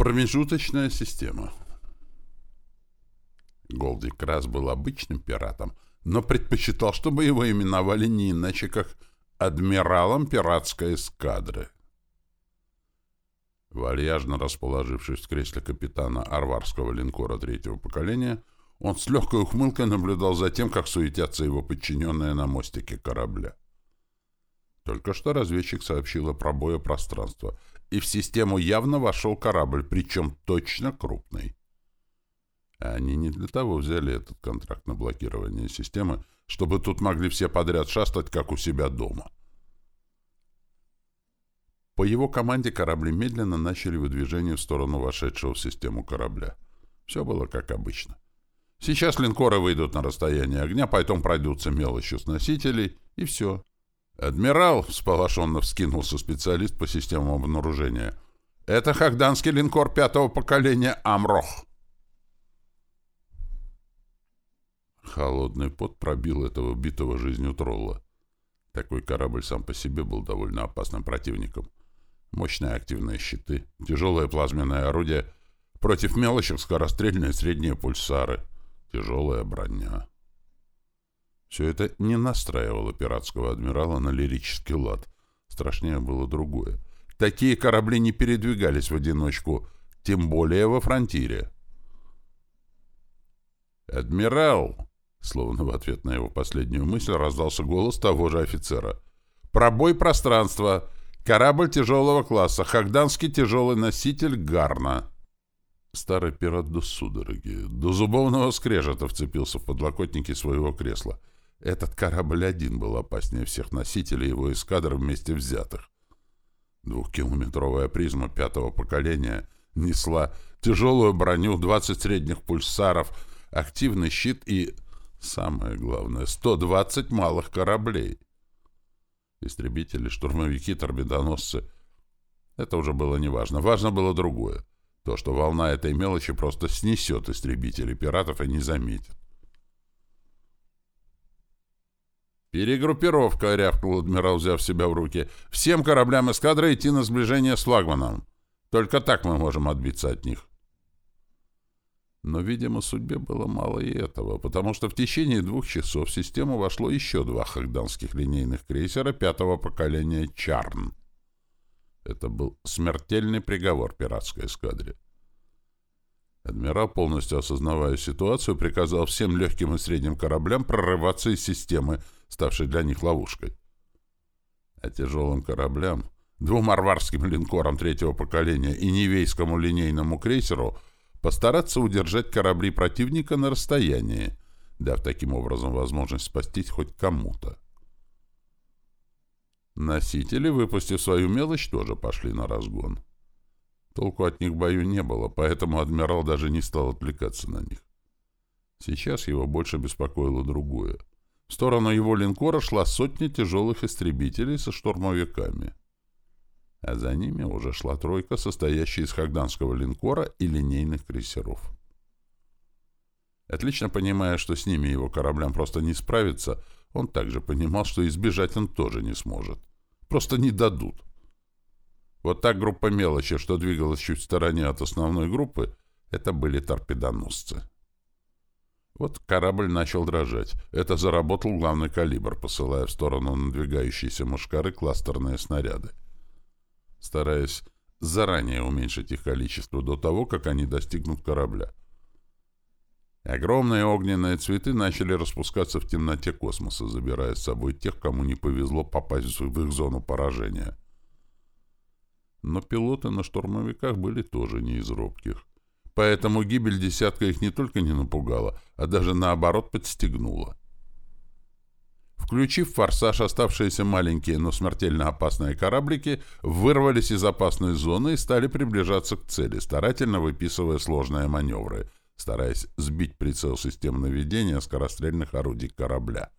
Промежуточная система. Голди Крас был обычным пиратом, но предпочитал, чтобы его именовали не иначе, как адмиралом пиратской эскадры. Вальяжно расположившись в кресле капитана арварского линкора третьего поколения, он с легкой ухмылкой наблюдал за тем, как суетятся его подчиненные на мостике корабля. Только что разведчик сообщил о пробое пространства, и в систему явно вошел корабль, причем точно крупный. Они не для того взяли этот контракт на блокирование системы, чтобы тут могли все подряд шастать, как у себя дома. По его команде корабли медленно начали выдвижение в сторону вошедшего в систему корабля. Все было как обычно. Сейчас линкоры выйдут на расстояние огня, потом пройдутся мелочью с носителей, и все. «Адмирал!» — всполошенно вскинулся специалист по системам обнаружения. «Это хагданский линкор пятого поколения «Амрох». Холодный пот пробил этого битого жизнью тролла. Такой корабль сам по себе был довольно опасным противником. Мощные активные щиты, тяжелое плазменное орудие, против мелочек скорострельные средние пульсары, тяжелая броня. Все это не настраивало пиратского адмирала на лирический лад. Страшнее было другое. Такие корабли не передвигались в одиночку, тем более во фронтире. «Адмирал!» Словно в ответ на его последнюю мысль раздался голос того же офицера. «Пробой пространства! Корабль тяжелого класса! Хагданский тяжелый носитель Гарна!» Старый пират до судороги, до зубовного скрежета вцепился в подлокотники своего кресла. Этот корабль один был опаснее всех носителей его эскадр вместе взятых. Двухкилометровая призма пятого поколения несла тяжелую броню, 20 средних пульсаров, активный щит и Самое главное, 120 малых кораблей. Истребители, штурмовики, торпедоносцы. Это уже было неважно. Важно было другое. То, что волна этой мелочи просто снесет истребителей пиратов и не заметит. «Перегруппировка», — рявкнул адмирал, взяв себя в руки. «Всем кораблям эскадры идти на сближение с флагманом. Только так мы можем отбиться от них». Но, видимо, судьбе было мало и этого, потому что в течение двух часов в систему вошло еще два хагданских линейных крейсера пятого поколения «Чарн». Это был смертельный приговор пиратской эскадре. Адмирал, полностью осознавая ситуацию, приказал всем легким и средним кораблям прорываться из системы, ставшей для них ловушкой. А тяжелым кораблям, двум арварским линкорам третьего поколения и невейскому линейному крейсеру — постараться удержать корабли противника на расстоянии, дав таким образом возможность спастись хоть кому-то. Носители, выпустив свою мелочь, тоже пошли на разгон. Толку от них в бою не было, поэтому адмирал даже не стал отвлекаться на них. Сейчас его больше беспокоило другое. Сторону его линкора шла сотня тяжелых истребителей со штурмовиками а за ними уже шла тройка, состоящая из хагданского линкора и линейных крейсеров. Отлично понимая, что с ними его кораблям просто не справиться, он также понимал, что избежать он тоже не сможет. Просто не дадут. Вот так группа мелочи, что двигалась чуть в стороне от основной группы, это были торпедоносцы. Вот корабль начал дрожать. Это заработал главный калибр, посылая в сторону надвигающейся мушкары кластерные снаряды стараясь заранее уменьшить их количество до того, как они достигнут корабля. Огромные огненные цветы начали распускаться в темноте космоса, забирая с собой тех, кому не повезло попасть в их зону поражения. Но пилоты на штурмовиках были тоже не из робких. Поэтому гибель десятка их не только не напугала, а даже наоборот подстегнула. Включив форсаж, оставшиеся маленькие, но смертельно опасные кораблики вырвались из опасной зоны и стали приближаться к цели, старательно выписывая сложные маневры, стараясь сбить прицел систем наведения скорострельных орудий корабля.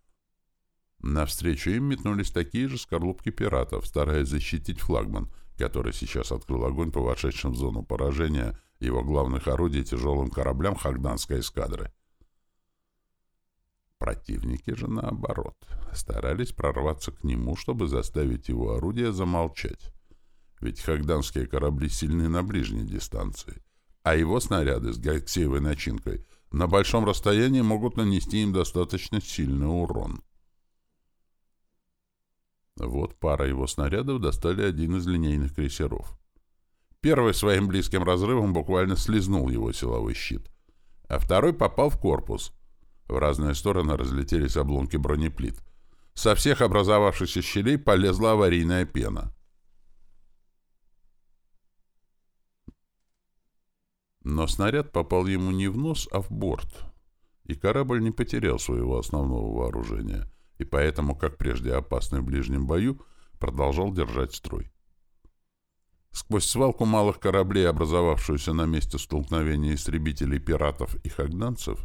Навстречу им метнулись такие же скорлупки пиратов, стараясь защитить флагман, который сейчас открыл огонь по вошедшим в зону поражения его главных орудий тяжелым кораблям Хагданской эскадры. Противники же, наоборот, старались прорваться к нему, чтобы заставить его орудие замолчать. Ведь хагданские корабли сильны на ближней дистанции, а его снаряды с гексиевой начинкой на большом расстоянии могут нанести им достаточно сильный урон. Вот пара его снарядов достали один из линейных крейсеров. Первый своим близким разрывом буквально слезнул его силовой щит, а второй попал в корпус. В разные стороны разлетелись обломки бронеплит. Со всех образовавшихся щелей полезла аварийная пена. Но снаряд попал ему не в нос, а в борт. И корабль не потерял своего основного вооружения, и поэтому, как прежде опасный в ближнем бою, продолжал держать строй. Сквозь свалку малых кораблей, образовавшуюся на месте столкновения истребителей пиратов и хагданцев,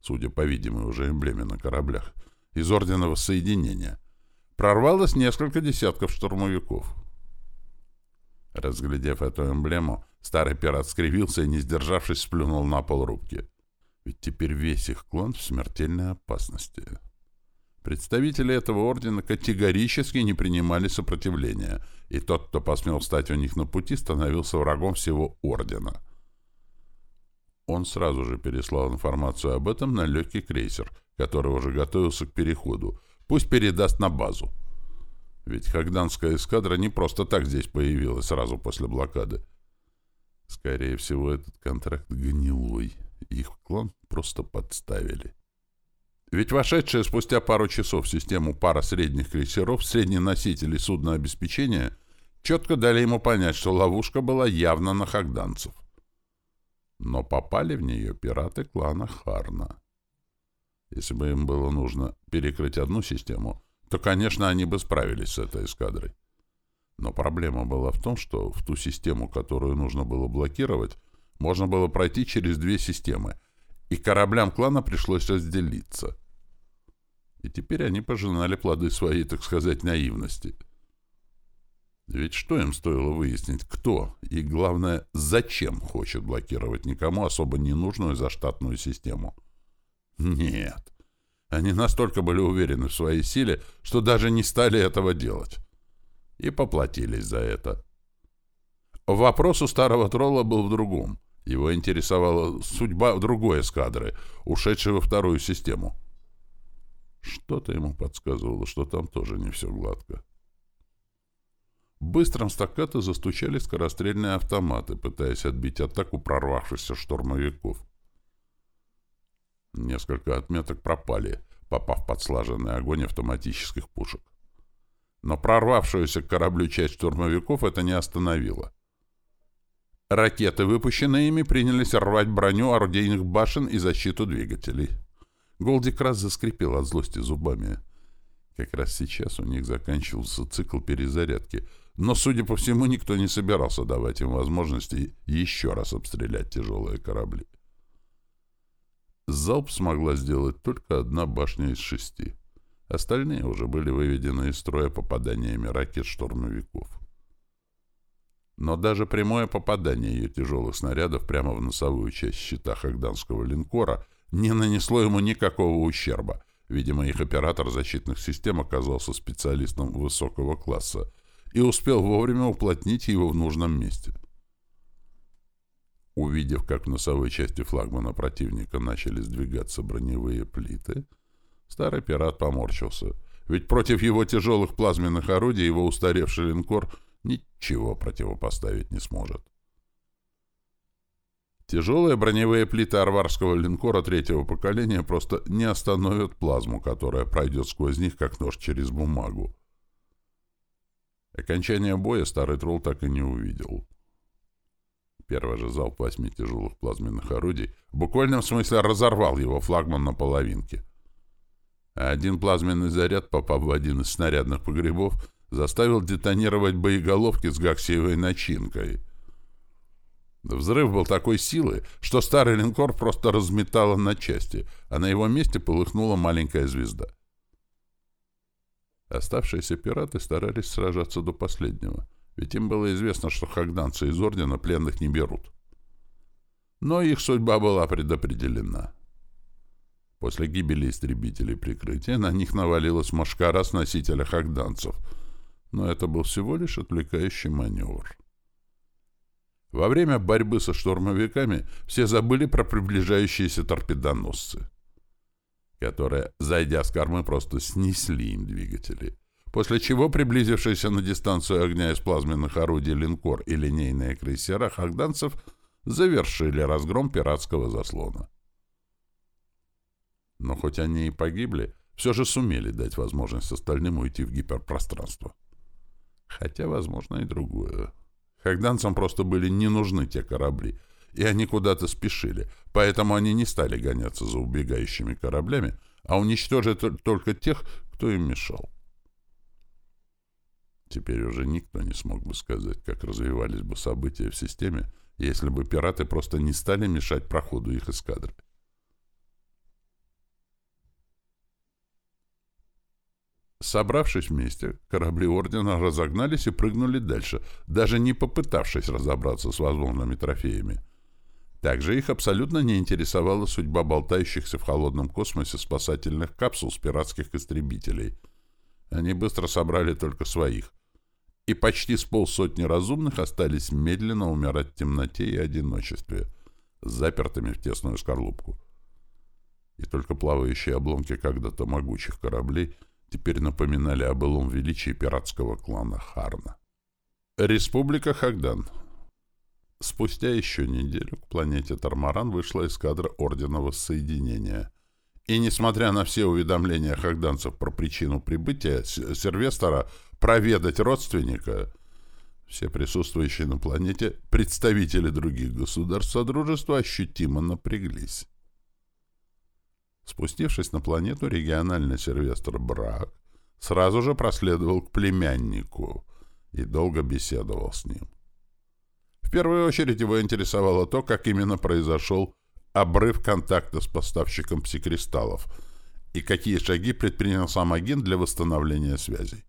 судя по видимой уже эмблеме на кораблях, из Орденного Соединения, прорвалось несколько десятков штурмовиков. Разглядев эту эмблему, старый пират скривился и, не сдержавшись, сплюнул на пол рубки. Ведь теперь весь их клан в смертельной опасности. Представители этого ордена категорически не принимали сопротивления, и тот, кто посмел встать у них на пути, становился врагом всего ордена. Он сразу же переслал информацию об этом на легкий крейсер, который уже готовился к переходу. Пусть передаст на базу. Ведь Хагданская эскадра не просто так здесь появилась сразу после блокады. Скорее всего, этот контракт гнилой. Их клан просто подставили. Ведь вошедшая спустя пару часов в систему пара средних крейсеров, средний носитель и суднообеспечения четко дали ему понять, что ловушка была явно на хагданцев. Но попали в нее пираты клана Харна. Если бы им было нужно перекрыть одну систему, то, конечно, они бы справились с этой эскадрой. Но проблема была в том, что в ту систему, которую нужно было блокировать, можно было пройти через две системы, и кораблям клана пришлось разделиться. И теперь они пожинали плоды своей, так сказать, наивности. Ведь что им стоило выяснить, кто и, главное, зачем хочет блокировать никому особо ненужную заштатную систему? Нет. Они настолько были уверены в своей силе, что даже не стали этого делать. И поплатились за это. Вопрос у старого тролла был в другом. Его интересовала судьба другой эскадры, ушедшей во вторую систему. Что-то ему подсказывало, что там тоже не все гладко. Быстрым стаккато застучали скорострельные автоматы, пытаясь отбить атаку прорвавшихся штурмовиков. Несколько отметок пропали, попав под слаженный огонь автоматических пушек. Но прорвавшуюся к кораблю часть штурмовиков это не остановило. Ракеты, выпущенные ими, принялись рвать броню орудийных башен и защиту двигателей. Голдик раз заскрипел от злости зубами. Как раз сейчас у них заканчивался цикл перезарядки, но, судя по всему, никто не собирался давать им возможности еще раз обстрелять тяжелые корабли. Залп смогла сделать только одна башня из шести. Остальные уже были выведены из строя попаданиями ракет-штурмовиков. Но даже прямое попадание ее тяжелых снарядов прямо в носовую часть щита хагданского линкора не нанесло ему никакого ущерба. Видимо, их оператор защитных систем оказался специалистом высокого класса и успел вовремя уплотнить его в нужном месте. Увидев, как в носовой части флагмана противника начали сдвигаться броневые плиты, старый пират поморщился. Ведь против его тяжелых плазменных орудий его устаревший линкор ничего противопоставить не сможет. Тяжелые броневые плиты арварского линкора третьего поколения просто не остановят плазму, которая пройдет сквозь них, как нож через бумагу. Окончание боя старый тролл так и не увидел. Первый же залп восьми тяжелых плазменных орудий в буквальном смысле разорвал его флагман на половинке. А один плазменный заряд, попав в один из снарядных погребов, заставил детонировать боеголовки с гаксиевой начинкой. Взрыв был такой силы, что старый линкор просто разметало на части, а на его месте полыхнула маленькая звезда. Оставшиеся пираты старались сражаться до последнего — ведь им было известно, что хагданцы из Ордена пленных не берут. Но их судьба была предопределена. После гибели истребителей прикрытия на них навалилась машкара с носителя хагданцев. Но это был всего лишь отвлекающий маневр. Во время борьбы со штурмовиками все забыли про приближающиеся торпедоносцы, которые, зайдя с кормы, просто снесли им двигатели, после чего приблизившиеся на дистанцию огня из плазменных орудий линкор и линейные крейсера хагданцев завершили разгром пиратского заслона. Но хоть они и погибли, все же сумели дать возможность остальным уйти в гиперпространство. Хотя, возможно, и другое. Хагданцам просто были не нужны те корабли, и они куда-то спешили, поэтому они не стали гоняться за убегающими кораблями, а уничтожили только тех, кто им мешал. Теперь уже никто не смог бы сказать, как развивались бы события в системе, если бы пираты просто не стали мешать проходу их эскадры. Собравшись вместе, корабли Ордена разогнались и прыгнули дальше, даже не попытавшись разобраться с возможными трофеями. Также их абсолютно не интересовала судьба болтающихся в холодном космосе спасательных капсул с пиратских истребителей. Они быстро собрали только своих. И почти с полсотни разумных остались медленно умирать в темноте и одиночестве, запертыми в тесную скорлупку. И только плавающие обломки когда-то могучих кораблей — теперь напоминали о былом величии пиратского клана Харна. Республика Хагдан. Спустя еще неделю к планете Тармаран вышла эскадра Ордена Воссоединения. И, несмотря на все уведомления хагданцев про причину прибытия Сервестора проведать родственника, все присутствующие на планете представители других государств Содружества ощутимо напряглись. Спустившись на планету, региональный сервестр Брак сразу же проследовал к племяннику и долго беседовал с ним. В первую очередь его интересовало то, как именно произошел обрыв контакта с поставщиком псикристаллов и какие шаги предпринял сам агент для восстановления связей.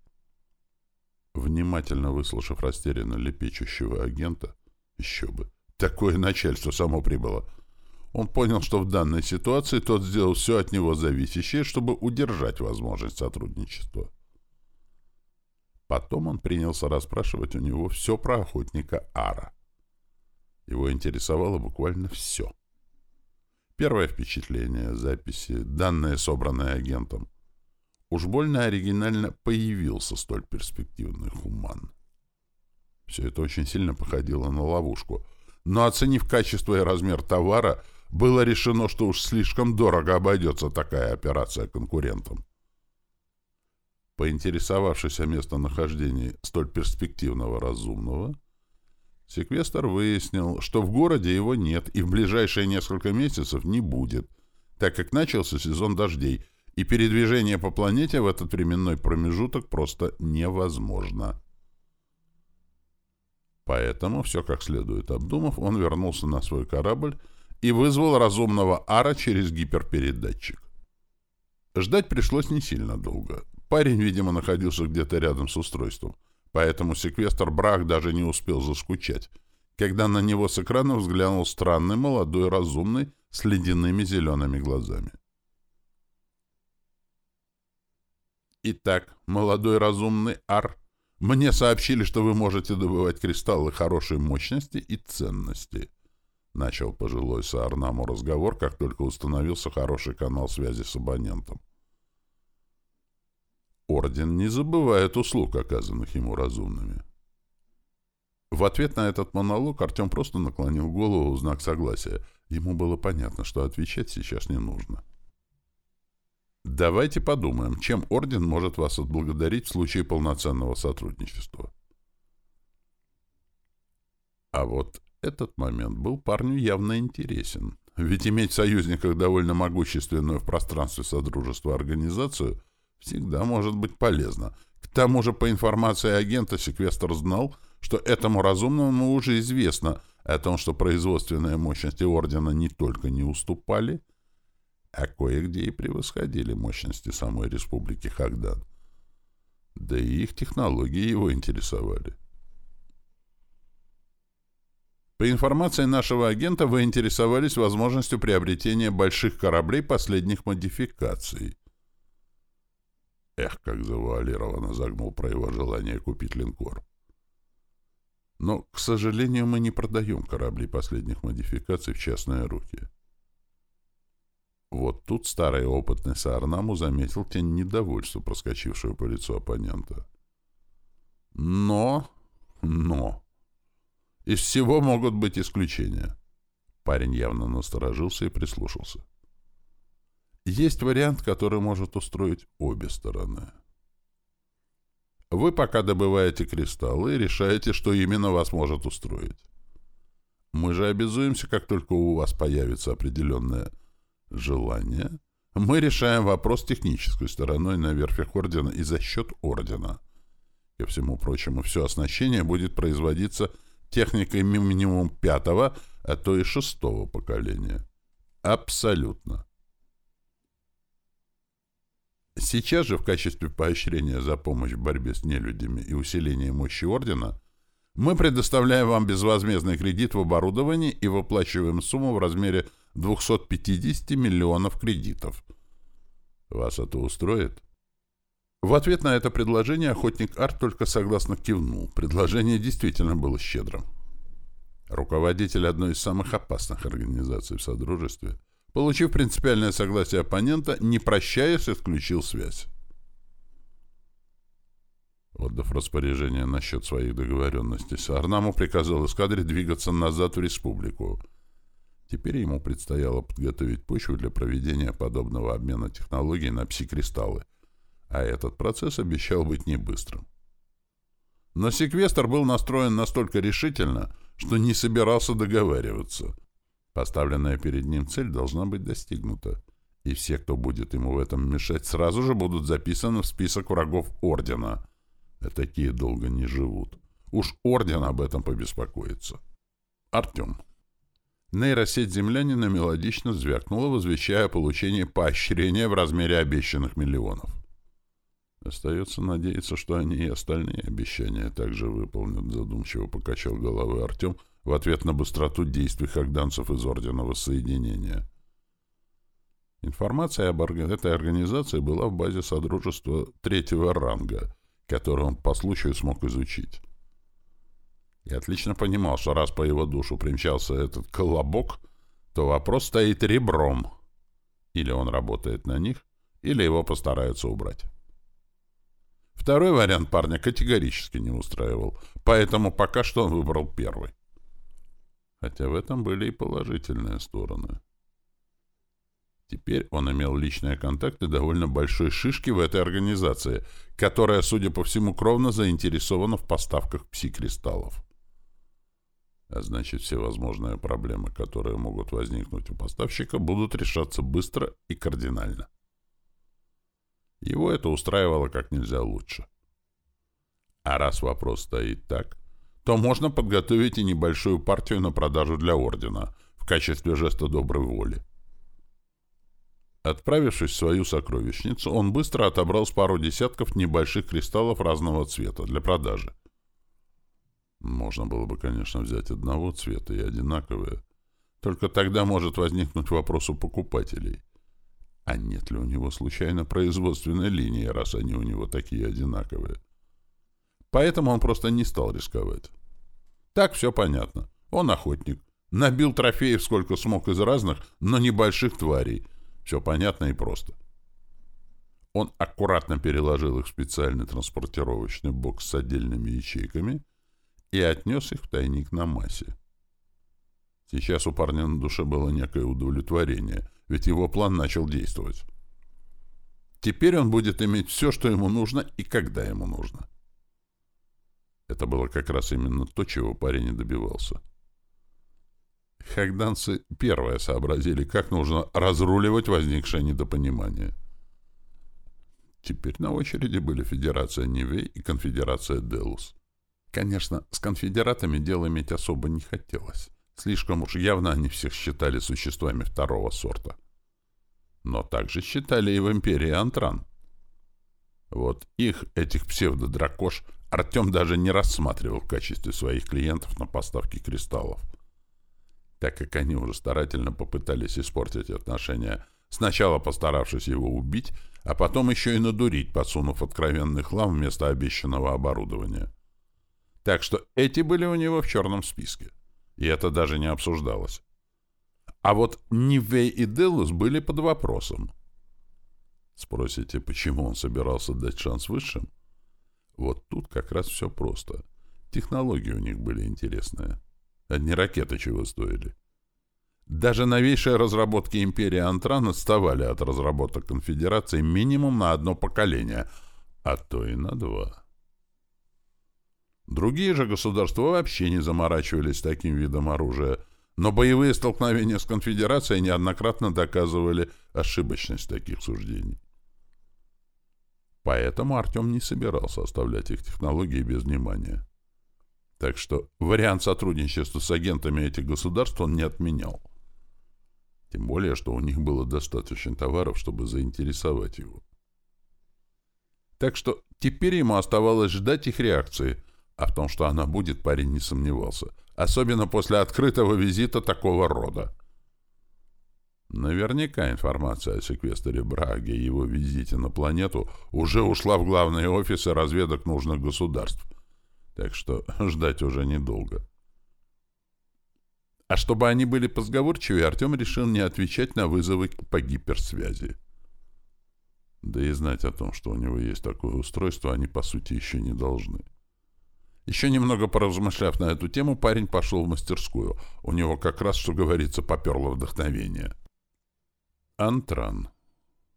Внимательно выслушав растерянно лепечущего агента, еще бы, такое начальство само прибыло — он понял, что в данной ситуации тот сделал все от него зависящее, чтобы удержать возможность сотрудничества. Потом он принялся расспрашивать у него все про охотника Ара. Его интересовало буквально все. Первое впечатление, записи, данные, собранные агентом. Уж больно оригинально появился столь перспективный хуман. Все это очень сильно походило на ловушку. Но оценив качество и размер товара, было решено, что уж слишком дорого обойдется такая операция конкурентам. Поинтересовавшись о местонахождении столь перспективного разумного, секвестр выяснил, что в городе его нет и в ближайшие несколько месяцев не будет, так как начался сезон дождей, и передвижение по планете в этот временной промежуток просто невозможно. Поэтому, все как следует обдумав, он вернулся на свой корабль и вызвал разумного Ара через гиперпередатчик. Ждать пришлось не сильно долго. Парень, видимо, находился где-то рядом с устройством, поэтому секвестр Брак даже не успел заскучать, когда на него с экрана взглянул странный молодой разумный с ледяными зелеными глазами. Итак, молодой разумный Ар, мне сообщили, что вы можете добывать кристаллы хорошей мощности и ценности —— начал пожилой Саарнаму разговор, как только установился хороший канал связи с абонентом. Орден не забывает услуг, оказанных ему разумными. В ответ на этот монолог Артем просто наклонил голову в знак согласия. Ему было понятно, что отвечать сейчас не нужно. Давайте подумаем, чем Орден может вас отблагодарить в случае полноценного сотрудничества. А вот этот момент был парню явно интересен. Ведь иметь в союзниках довольно могущественную в пространстве Содружества организацию всегда может быть полезно. К тому же, по информации агента, секвестр знал, что этому разумному уже известно о том, что производственные мощности Ордена не только не уступали, а кое-где и превосходили мощности самой Республики Хагдан. Да и их технологии его интересовали. По информации нашего агента, вы интересовались возможностью приобретения больших кораблей последних модификаций. Эх, как завуалированно загнул про его желание купить линкор. Но, к сожалению, мы не продаем корабли последних модификаций в частные руки. Вот тут старый опытный Саарнаму заметил тень недовольства, проскочившую по лицу оппонента. Но, но, из всего могут быть исключения. Парень явно насторожился и прислушался. Есть вариант, который может устроить обе стороны. Вы пока добываете кристаллы и решаете, что именно вас может устроить. Мы же обязуемся, как только у вас появится определенное желание, мы решаем вопрос технической стороной на верфях Ордена и за счет Ордена. Ко всему прочему, все оснащение будет производиться техникой минимум пятого, а то и шестого поколения. Абсолютно. Сейчас же в качестве поощрения за помощь в борьбе с нелюдями и усиления мощи Ордена мы предоставляем вам безвозмездный кредит в оборудовании и выплачиваем сумму в размере 250 миллионов кредитов. Вас это устроит? В ответ на это предложение охотник Арт только согласно кивнул. Предложение действительно было щедрым. Руководитель одной из самых опасных организаций в Содружестве – Получив принципиальное согласие оппонента, не прощаясь, исключил связь. Отдав распоряжение насчет своих договоренностей, Саарнаму приказал эскадре двигаться назад в республику. Теперь ему предстояло подготовить почву для проведения подобного обмена технологий на пси-кристаллы, а этот процесс обещал быть не быстрым. Но секвестр был настроен настолько решительно, что не собирался договариваться — Поставленная перед ним цель должна быть достигнута, и все, кто будет ему в этом мешать, сразу же будут записаны в список врагов Ордена. А такие долго не живут. Уж Орден об этом побеспокоится. Артем. Нейросеть землянина мелодично звякнула, возвещая о получении поощрения в размере обещанных миллионов. Остается надеяться, что они и остальные обещания также выполнят, задумчиво покачал головой Артем — в ответ на быстроту действий хагданцев из Ордена Воссоединения. Информация об этой организации была в базе Содружества третьего ранга, которую он по случаю смог изучить. И отлично понимал, что раз по его душу примчался этот колобок, то вопрос стоит ребром. Или он работает на них, или его постараются убрать. Второй вариант парня категорически не устраивал, поэтому пока что он выбрал первый хотя в этом были и положительные стороны. Теперь он имел личные контакты довольно большой шишки в этой организации, которая, судя по всему, кровно заинтересована в поставках пси-кристаллов. А значит, все возможные проблемы, которые могут возникнуть у поставщика, будут решаться быстро и кардинально. Его это устраивало как нельзя лучше. А раз вопрос стоит так, то можно подготовить и небольшую партию на продажу для Ордена в качестве жеста доброй воли. Отправившись в свою сокровищницу, он быстро отобрал с пару десятков небольших кристаллов разного цвета для продажи. Можно было бы, конечно, взять одного цвета и одинаковые. Только тогда может возникнуть вопрос у покупателей. А нет ли у него случайно производственной линии, раз они у него такие одинаковые? Поэтому он просто не стал рисковать. Так все понятно. Он охотник. Набил трофеев сколько смог из разных, но небольших тварей. Все понятно и просто. Он аккуратно переложил их в специальный транспортировочный бокс с отдельными ячейками и отнес их в тайник на массе. Сейчас у парня на душе было некое удовлетворение, ведь его план начал действовать. Теперь он будет иметь все, что ему нужно и когда ему нужно. Это было как раз именно то, чего парень и добивался. Хагданцы первые сообразили, как нужно разруливать возникшее недопонимание. Теперь на очереди были Федерация Нивей и Конфедерация Делус. Конечно, с конфедератами дело иметь особо не хотелось. Слишком уж явно они всех считали существами второго сорта. Но также считали и в империи Антран. Вот их, этих псевдодракош, Артем даже не рассматривал в качестве своих клиентов на поставки кристаллов, так как они уже старательно попытались испортить отношения сначала постаравшись его убить, а потом еще и надурить, подсунув откровенный хлам вместо обещанного оборудования. Так что эти были у него в черном списке, и это даже не обсуждалось. А вот Нивей и Делус были под вопросом. Спросите, почему он собирался дать шанс высшим? Вот тут как раз все просто. Технологии у них были интересные. Одни ракеты чего стоили. Даже новейшие разработки империи Антран отставали от разработок конфедерации минимум на одно поколение, а то и на два. Другие же государства вообще не заморачивались таким видом оружия, но боевые столкновения с конфедерацией неоднократно доказывали ошибочность таких суждений. Поэтому Артем не собирался оставлять их технологии без внимания. Так что вариант сотрудничества с агентами этих государств он не отменял. Тем более, что у них было достаточно товаров, чтобы заинтересовать его. Так что теперь ему оставалось ждать их реакции, а в том, что она будет, парень не сомневался. Особенно после открытого визита такого рода. Наверняка информация о секвесторе Браге и его визите на планету уже ушла в главные офисы разведок нужных государств. Так что ждать уже недолго. А чтобы они были позговорчивее, Артем решил не отвечать на вызовы по гиперсвязи. Да и знать о том, что у него есть такое устройство, они, по сути, еще не должны. Еще немного поразмышляв на эту тему, парень пошел в мастерскую. У него как раз, что говорится, поперло вдохновение. Антран.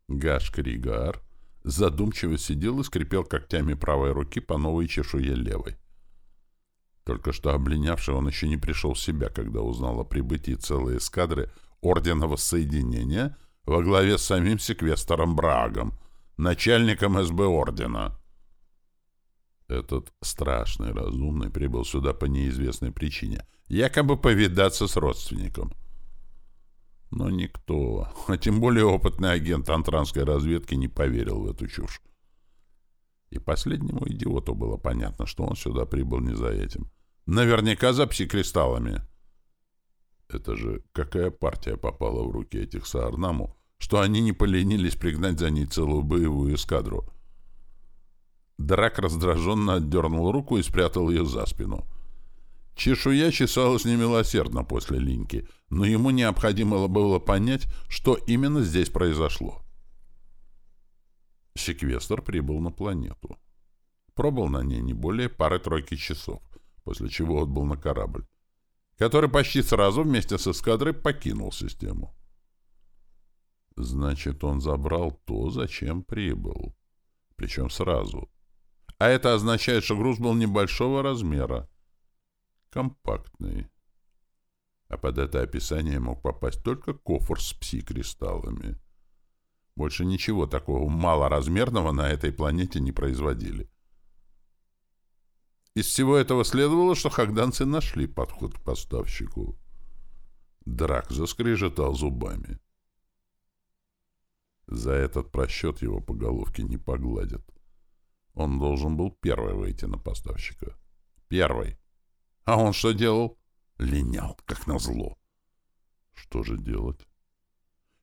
Гаш Кригар задумчиво сидел и скрипел когтями правой руки по новой чешуе левой. Только что облинявший он еще не пришел в себя, когда узнал о прибытии целой эскадры Ордена Воссоединения во главе с самим секвестором Брагом, начальником СБ Ордена. Этот страшный разумный прибыл сюда по неизвестной причине, якобы повидаться с родственником. Но никто, а тем более опытный агент антранской разведки, не поверил в эту чушь. И последнему идиоту было понятно, что он сюда прибыл не за этим. Наверняка за пси-кристаллами. Это же какая партия попала в руки этих Саарнаму, что они не поленились пригнать за ней целую боевую эскадру. Драк раздраженно отдернул руку и спрятал ее за спину. Чешуя чесалась немилосердно после линьки, но ему необходимо было понять, что именно здесь произошло. Секвестр прибыл на планету. Пробыл на ней не более пары-тройки часов после чего отбыл на корабль, который почти сразу вместе с эскадрой покинул систему. Значит, он забрал то, зачем прибыл. Причем сразу. А это означает, что груз был небольшого размера. Компактный. А под это описание мог попасть только кофр с пси-кристаллами. Больше ничего такого малоразмерного на этой планете не производили. Из всего этого следовало, что хагданцы нашли подход к поставщику. Драк заскрежетал зубами. За этот просчет его по головке не погладят. Он должен был первый выйти на поставщика. Первый. А он что делал? Линял, как назло. Что же делать?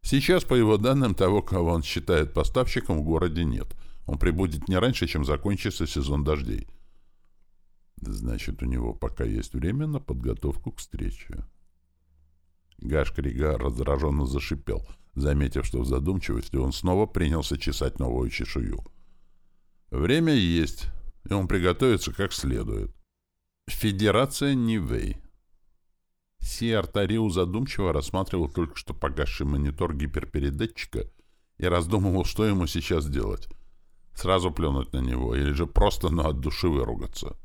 Сейчас, по его данным, того, кого он считает поставщиком, в городе нет. Он прибудет не раньше, чем закончится сезон дождей. Значит, у него пока есть время на подготовку к встрече. Гаш Крига раздраженно зашипел, заметив, что в задумчивости он снова принялся чесать новую чешую. Время есть, и он приготовится как следует. Федерация Нивей. Си Артариу задумчиво рассматривал только что погасший монитор гиперпередатчика и раздумывал, что ему сейчас делать. Сразу плюнуть на него или же просто на от души выругаться.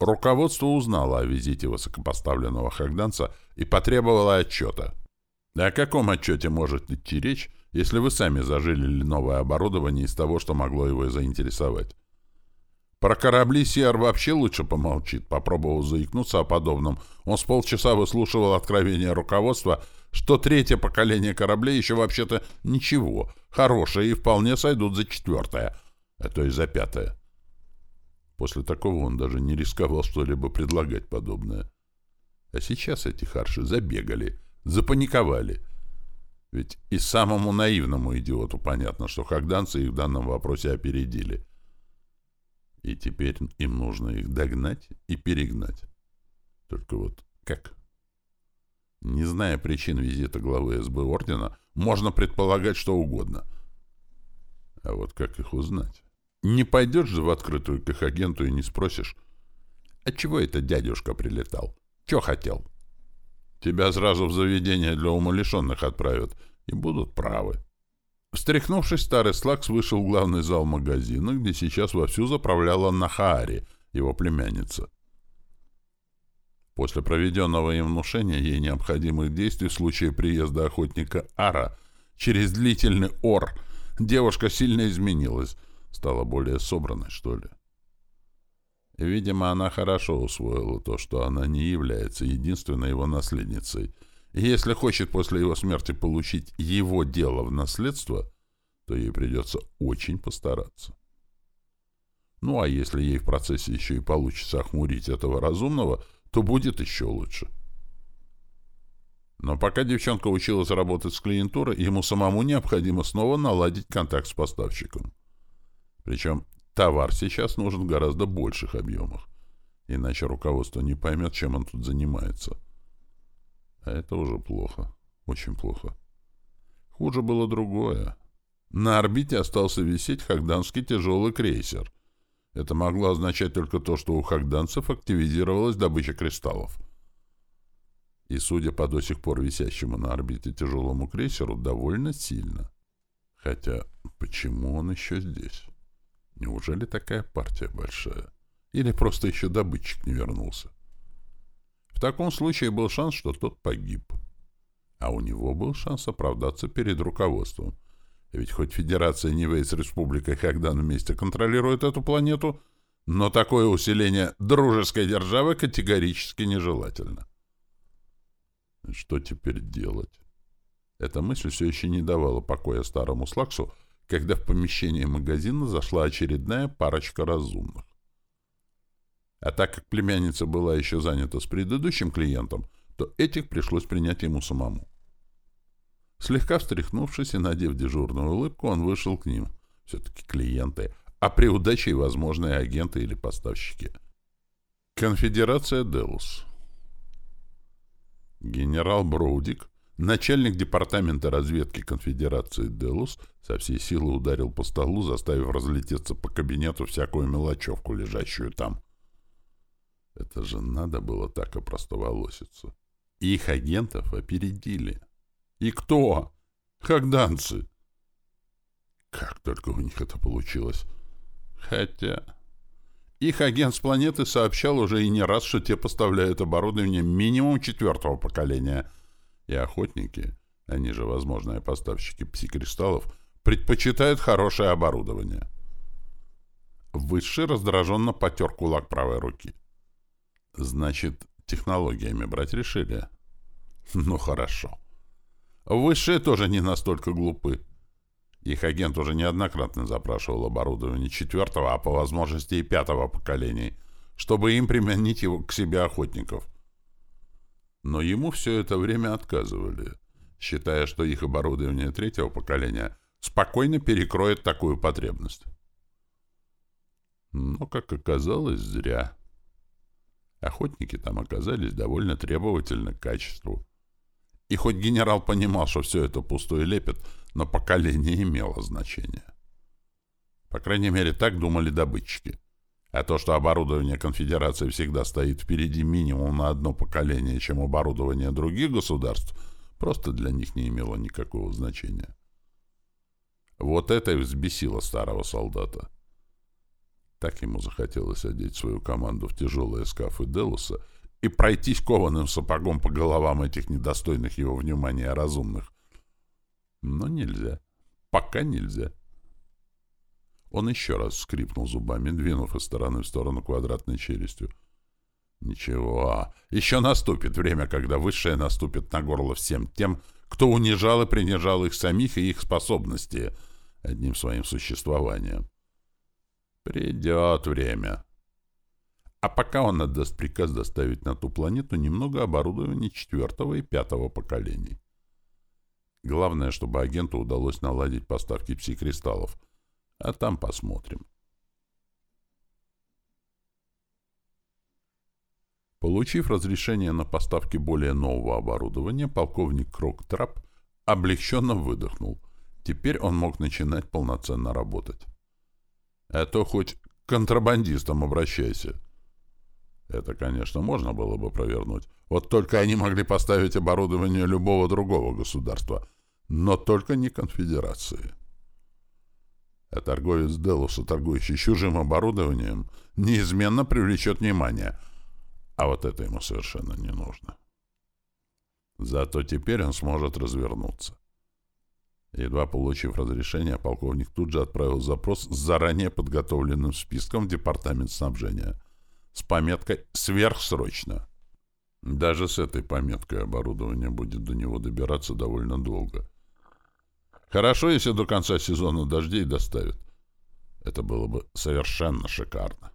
Руководство узнало о визите высокопоставленного хагданца и потребовало отчета. О каком отчете может идти речь, если вы сами зажили новое оборудование из того, что могло его заинтересовать? Про корабли Сиар вообще лучше помолчит, попробовав заикнуться о подобном. Он с полчаса выслушивал откровение руководства, что третье поколение кораблей еще вообще-то ничего, хорошее и вполне сойдут за четвертое, а то и за пятое. После такого он даже не рисковал что-либо предлагать подобное. А сейчас эти харши забегали, запаниковали. Ведь и самому наивному идиоту понятно, что хагданцы их в данном вопросе опередили. И теперь им нужно их догнать и перегнать. Только вот как? Не зная причин визита главы СБ Ордена, можно предполагать что угодно. А вот как их узнать? Не пойдешь же в открытую к их агенту и не спросишь, «А чего это дядюшка прилетал? Чё хотел?» Тебя сразу в заведение для умалишенных отправят, и будут правы. Встряхнувшись, старый Слакс вышел в главный зал магазина, где сейчас вовсю заправляла Нахаари, его племянница. После проведенного им внушения ей необходимых действий в случае приезда охотника Ара через длительный ор девушка сильно изменилась, стала более собранной, что ли. Видимо, она хорошо усвоила то, что она не является единственной его наследницей. И если хочет после его смерти получить его дело в наследство, то ей придется очень постараться. Ну а если ей в процессе еще и получится охмурить этого разумного – то будет еще лучше. Но пока девчонка училась работать с клиентурой, ему самому необходимо снова наладить контакт с поставщиком. Причем товар сейчас нужен в гораздо больших объемах, иначе руководство не поймет, чем он тут занимается. А это уже плохо, очень плохо. Хуже было другое. На орбите остался висеть хагданский тяжелый крейсер, это могло означать только то, что у хагданцев активизировалась добыча кристаллов. И, судя по до сих пор висящему на орбите тяжелому крейсеру, довольно сильно. Хотя, почему он еще здесь? Неужели такая партия большая? Или просто еще добытчик не вернулся? В таком случае был шанс, что тот погиб. А у него был шанс оправдаться перед руководством. Ведь хоть Федерация Нивэй с Республикой Хагдан вместе контролирует эту планету, но такое усиление дружеской державы категорически нежелательно. Что теперь делать? Эта мысль все еще не давала покоя старому Слаксу, когда в помещение магазина зашла очередная парочка разумных. А так как племянница была еще занята с предыдущим клиентом, то этих пришлось принять ему самому. Слегка встряхнувшись и надев дежурную улыбку, он вышел к ним. Все-таки клиенты, а при удаче и возможные агенты или поставщики. Конфедерация Делус. Генерал Броудик, начальник департамента разведки Конфедерации Делус, со всей силы ударил по столу, заставив разлететься по кабинету всякую мелочевку, лежащую там. Это же надо было так опростоволоситься. Их агентов опередили. И кто? Хагданцы. Как только у них это получилось. Хотя... Их агент с планеты сообщал уже и не раз, что те поставляют оборудование минимум четвертого поколения. И охотники, они же возможные поставщики псикристаллов, предпочитают хорошее оборудование. Высший раздраженно потер кулак правой руки. Значит, технологиями брать решили. Ну, хорошо. Высшие тоже не настолько глупы. Их агент уже неоднократно запрашивал оборудование четвертого, а по возможности и пятого поколений, чтобы им применить его к себе охотников. Но ему все это время отказывали, считая, что их оборудование третьего поколения спокойно перекроет такую потребность. Но, как оказалось, зря. Охотники там оказались довольно требовательны к качеству. И хоть генерал понимал, что все это пустой лепет, но поколение имело значение. По крайней мере, так думали добытчики. А то, что оборудование конфедерации всегда стоит впереди минимум на одно поколение, чем оборудование других государств, просто для них не имело никакого значения. Вот это и взбесило старого солдата. Так ему захотелось одеть свою команду в тяжелые скафы Делуса — и пройтись кованым сапогом по головам этих недостойных его внимания разумных. Но нельзя. Пока нельзя. Он еще раз скрипнул зубами, двинув из стороны в сторону квадратной челюстью. Ничего. Еще наступит время, когда высшее наступит на горло всем тем, кто унижал и принижал их самих и их способности одним своим существованием. Придет время. А пока он отдаст приказ доставить на ту планету немного оборудования четвертого и пятого поколений. Главное, чтобы агенту удалось наладить поставки пси-кристаллов. А там посмотрим. Получив разрешение на поставки более нового оборудования, полковник Кроктрап облегченно выдохнул. Теперь он мог начинать полноценно работать. А то хоть к контрабандистам обращайся. Это, конечно, можно было бы провернуть. Вот только они могли поставить оборудование любого другого государства, но только не конфедерации. А торговец Делуса, торгующий чужим оборудованием, неизменно привлечет внимание — а вот это ему совершенно не нужно. Зато теперь он сможет развернуться. Едва получив разрешение, полковник тут же отправил запрос с заранее подготовленным списком в департамент снабжения с пометкой «Сверхсрочно». Даже с этой пометкой оборудование будет до него добираться довольно долго. Хорошо, если до конца сезона дождей доставят. Это было бы совершенно шикарно.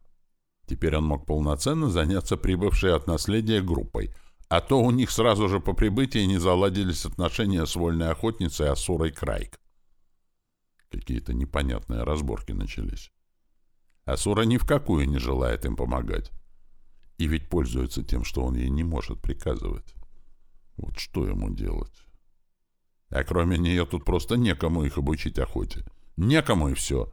Теперь он мог полноценно заняться прибывшей от наследия группой, а то у них сразу же по прибытии не заладились отношения с вольной охотницей Асурой Крайк. Какие-то непонятные разборки начались. Асура ни в какую не желает им помогать. И ведь пользуется тем, что он ей не может приказывать. Вот что ему делать? А кроме нее тут просто некому их обучить охоте. Некому и все.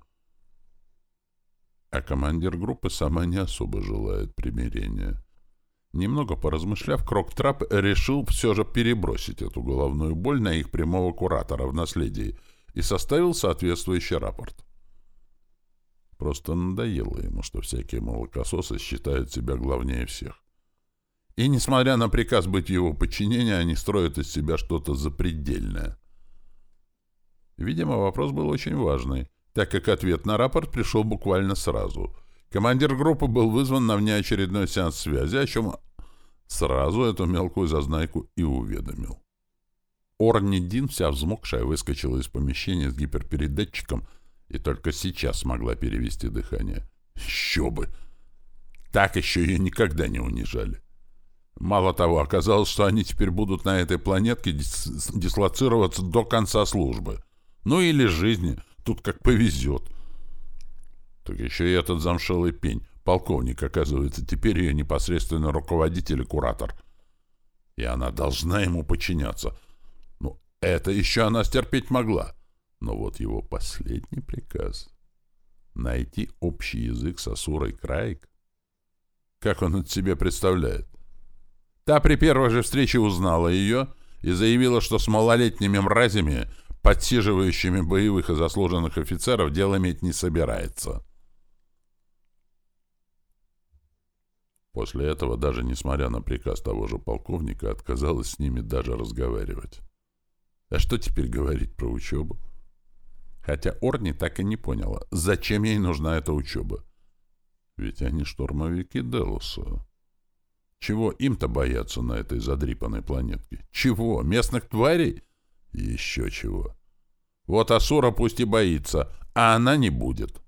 А командир группы сама не особо желает примирения. Немного поразмышляв, Кроктрап решил все же перебросить эту головную боль на их прямого куратора в наследии и составил соответствующий рапорт. Просто надоело ему, что всякие молокососы считают себя главнее всех. И, несмотря на приказ быть его подчинении, они строят из себя что-то запредельное. Видимо, вопрос был очень важный — так как ответ на рапорт пришел буквально сразу. Командир группы был вызван на внеочередной сеанс связи, о чем сразу эту мелкую зазнайку и уведомил. Орни Дин, вся взмокшая, выскочила из помещения с гиперпередатчиком и только сейчас смогла перевести дыхание. Еще бы! Так еще ее никогда не унижали. Мало того, оказалось, что они теперь будут на этой планетке дис дислоцироваться до конца службы. Ну или жизни, Тут как повезет. Так еще и этот замшелый пень. Полковник, оказывается, теперь ее непосредственный руководитель и куратор. И она должна ему подчиняться. Ну, это еще она стерпеть могла. Но вот его последний приказ — найти общий язык с Асурой Краик. Как он это себе представляет? Та при первой же встрече узнала ее и заявила, что с малолетними мразями подсиживающими боевых и заслуженных офицеров дело иметь не собирается. После этого, даже несмотря на приказ того же полковника, отказалась с ними даже разговаривать. А что теперь говорить про учебу? Хотя Орни так и не поняла, зачем ей нужна эта учеба. Ведь они штурмовики Делуса. Чего им-то бояться на этой задрипанной планетке? Чего? Местных тварей? Еще чего. Вот Асура пусть и боится, а она не будет.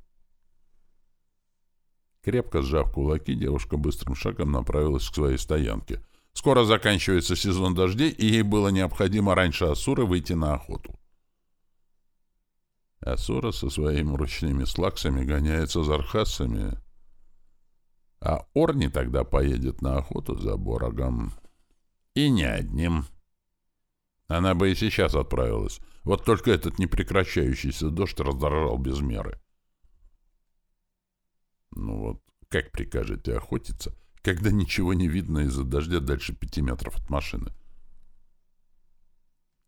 Крепко сжав кулаки, девушка быстрым шагом направилась к своей стоянке. Скоро заканчивается сезон дождей, и ей было необходимо раньше Асуры выйти на охоту. Асура со своими ручными слаксами гоняется за архасами, а Орни тогда поедет на охоту за Борогом. И не одним. Она бы и сейчас отправилась. Вот только этот непрекращающийся дождь раздражал без меры. Ну вот, как прикажете охотиться, когда ничего не видно из-за дождя дальше пяти метров от машины?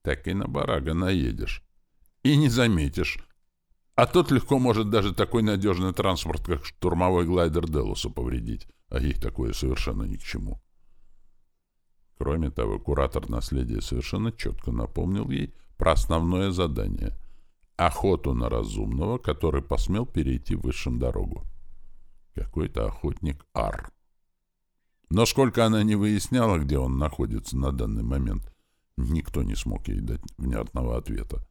Так и на барага наедешь. И не заметишь. А тот легко может даже такой надежный транспорт, как штурмовой глайдер Делуса, повредить. А ей такое совершенно ни к чему. Кроме того, куратор наследия совершенно четко напомнил ей про основное задание — охоту на разумного, который посмел перейти высшим дорогу. Какой-то охотник Ар. Но сколько она не выясняла, где он находится на данный момент, никто не смог ей дать внятного ответа.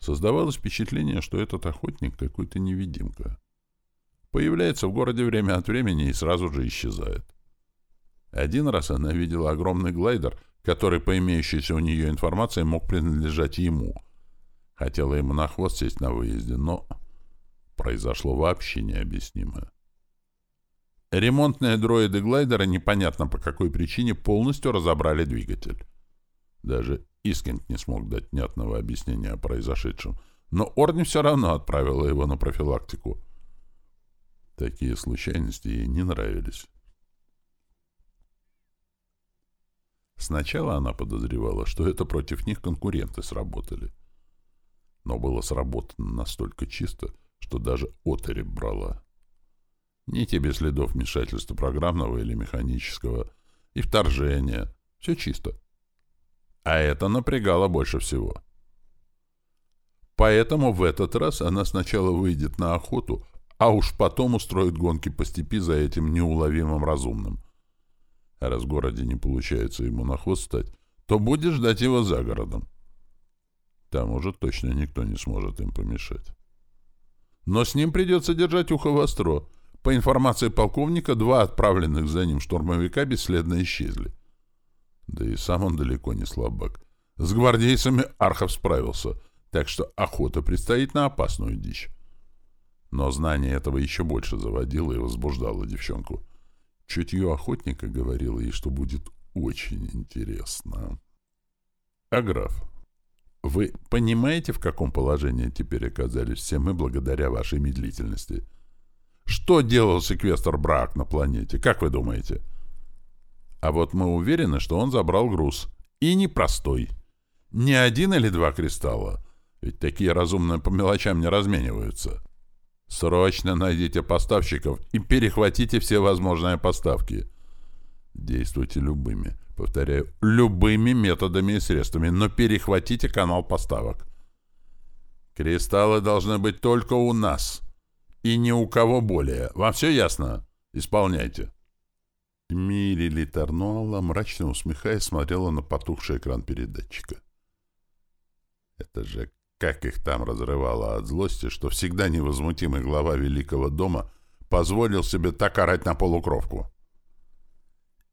Создавалось впечатление, что этот охотник какой-то невидимка. Появляется в городе время от времени и сразу же исчезает. Один раз она видела огромный глайдер, который, по имеющейся у нее информации, мог принадлежать ему. Хотела ему на хвост сесть на выезде, но произошло вообще необъяснимое. Ремонтные дроиды глайдера непонятно по какой причине полностью разобрали двигатель. Даже Искент не смог дать внятного объяснения о произошедшем, но Орни все равно отправила его на профилактику. Такие случайности ей не нравились. Сначала она подозревала, что это против них конкуренты сработали. Но было сработано настолько чисто, что даже отореп брала. Ни тебе следов вмешательства программного или механического, и вторжения. Все чисто. А это напрягало больше всего. Поэтому в этот раз она сначала выйдет на охоту, а уж потом устроит гонки по степи за этим неуловимым разумным. А раз в городе не получается ему на хвост стать, то будет ждать его за городом. Там уже точно никто не сможет им помешать. Но с ним придется держать ухо востро. По информации полковника, два отправленных за ним штурмовика бесследно исчезли. Да и сам он далеко не слабак. С гвардейцами Архов справился, так что охота предстоит на опасную дичь. Но знание этого еще больше заводило и возбуждало девчонку. Чутье охотника говорило ей, что будет очень интересно. А граф? Вы понимаете, в каком положении теперь оказались все мы благодаря вашей медлительности? Что делал секвестр Брак на планете, как вы думаете? А вот мы уверены, что он забрал груз. И непростой. Не один или два кристалла. Ведь такие разумные по мелочам не размениваются. Срочно найдите поставщиков и перехватите все возможные поставки. Действуйте любыми. Повторяю, любыми методами и средствами, но перехватите канал поставок. Кристаллы должны быть только у нас. И ни у кого более. Вам все ясно? Исполняйте. Мири Литернуала, мрачно усмехаясь, смотрела на потухший экран передатчика. Это же как их там разрывало от злости, что всегда невозмутимый глава Великого дома позволил себе так орать на полукровку.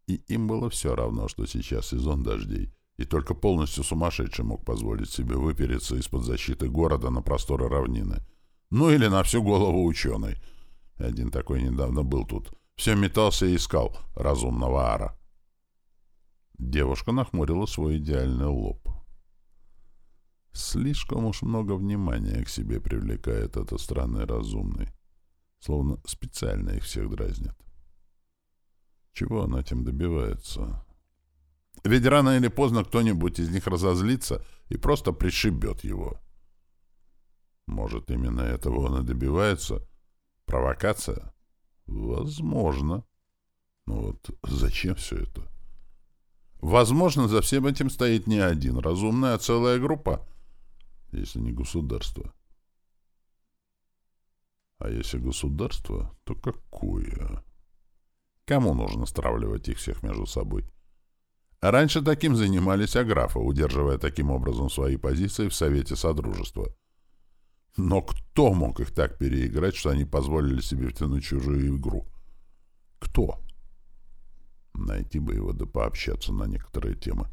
И им было все равно, что сейчас сезон дождей, и только полностью сумасшедший мог позволить себе выпереться из-под защиты города на просторы равнины. Ну или на всю голову ученый. Один такой недавно был тут. Все метался и искал разумного ара. Девушка нахмурила свой идеальный лоб. Слишком уж много внимания к себе привлекает этот странный разумный. Словно специально их всех дразнит. Чего она этим добивается? Ведь рано или поздно кто-нибудь из них разозлится и просто пришибет его. Может, именно этого он и добивается? Провокация? Возможно. Но вот зачем все это? Возможно, за всем этим стоит не один разумный, а целая группа, если не государство. А если государство, то какое? Кому нужно стравливать их всех между собой? Раньше таким занимались аграфы, удерживая таким образом свои позиции в Совете Содружества. Но кто мог их так переиграть, что они позволили себе втянуть чужую игру? Кто? Найти бы его да пообщаться на некоторые темы.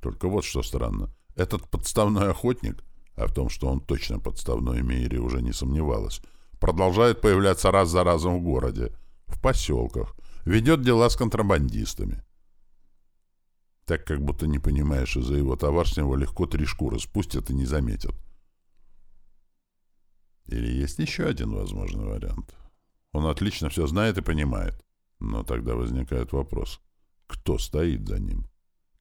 Только вот что странно. Этот подставной охотник, а в том, что он точно подставной, Мейри уже не сомневалась, продолжает появляться раз за разом в городе, в поселках, ведет дела с контрабандистами. Так как будто не понимаешь, из-за его товар с него легко три шкуры спустят и не заметят. Или есть еще один возможный вариант. Он отлично все знает и понимает. Но тогда возникает вопрос, кто стоит за ним?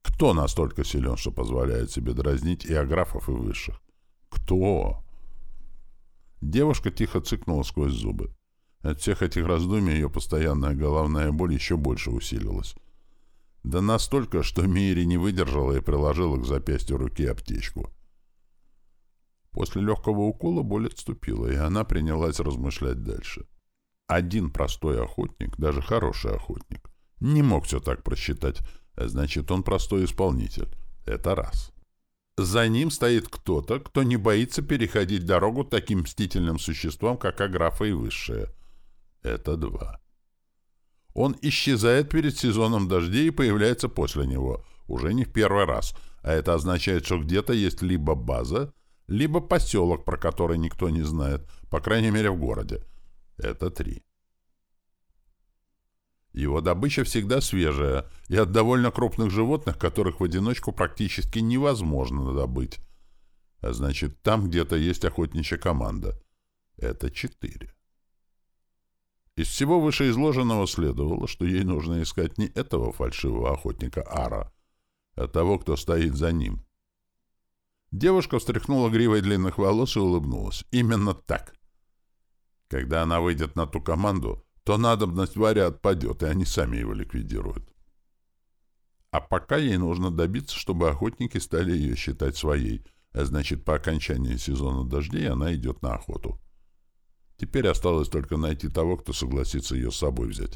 Кто настолько силен, что позволяет себе дразнить и аграфов, и высших? Кто? Девушка тихо цыкнула сквозь зубы. От всех этих раздумий ее постоянная головная боль еще больше усилилась. Да настолько, что Мири не выдержала и приложила к запястью руки аптечку. После легкого укола боль отступила, и она принялась размышлять дальше. Один простой охотник, даже хороший охотник, не мог все так просчитать, значит, он простой исполнитель. Это раз. За ним стоит кто-то, кто не боится переходить дорогу таким мстительным существам, как Аграфа и Высшая — это два. Он исчезает перед сезоном дождей и появляется после него, уже не в первый раз, а это означает, что где-то есть либо база, либо поселок, про который никто не знает, по крайней мере в городе. Это три. Его добыча всегда свежая и от довольно крупных животных, которых в одиночку практически невозможно добыть. А значит, там где-то есть охотничья команда. Это четыре. Из всего вышеизложенного следовало, что ей нужно искать не этого фальшивого охотника Ара, а того, кто стоит за ним. Девушка встряхнула гривой длинных волос и улыбнулась. Именно так. Когда она выйдет на ту команду, то надобность Варя отпадет, и они сами его ликвидируют. А пока ей нужно добиться, чтобы охотники стали ее считать своей, а значит, по окончании сезона дождей она идет на охоту. Теперь осталось только найти того, кто согласится ее с собой взять.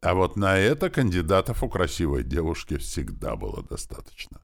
А вот на это кандидатов у красивой девушки всегда было достаточно.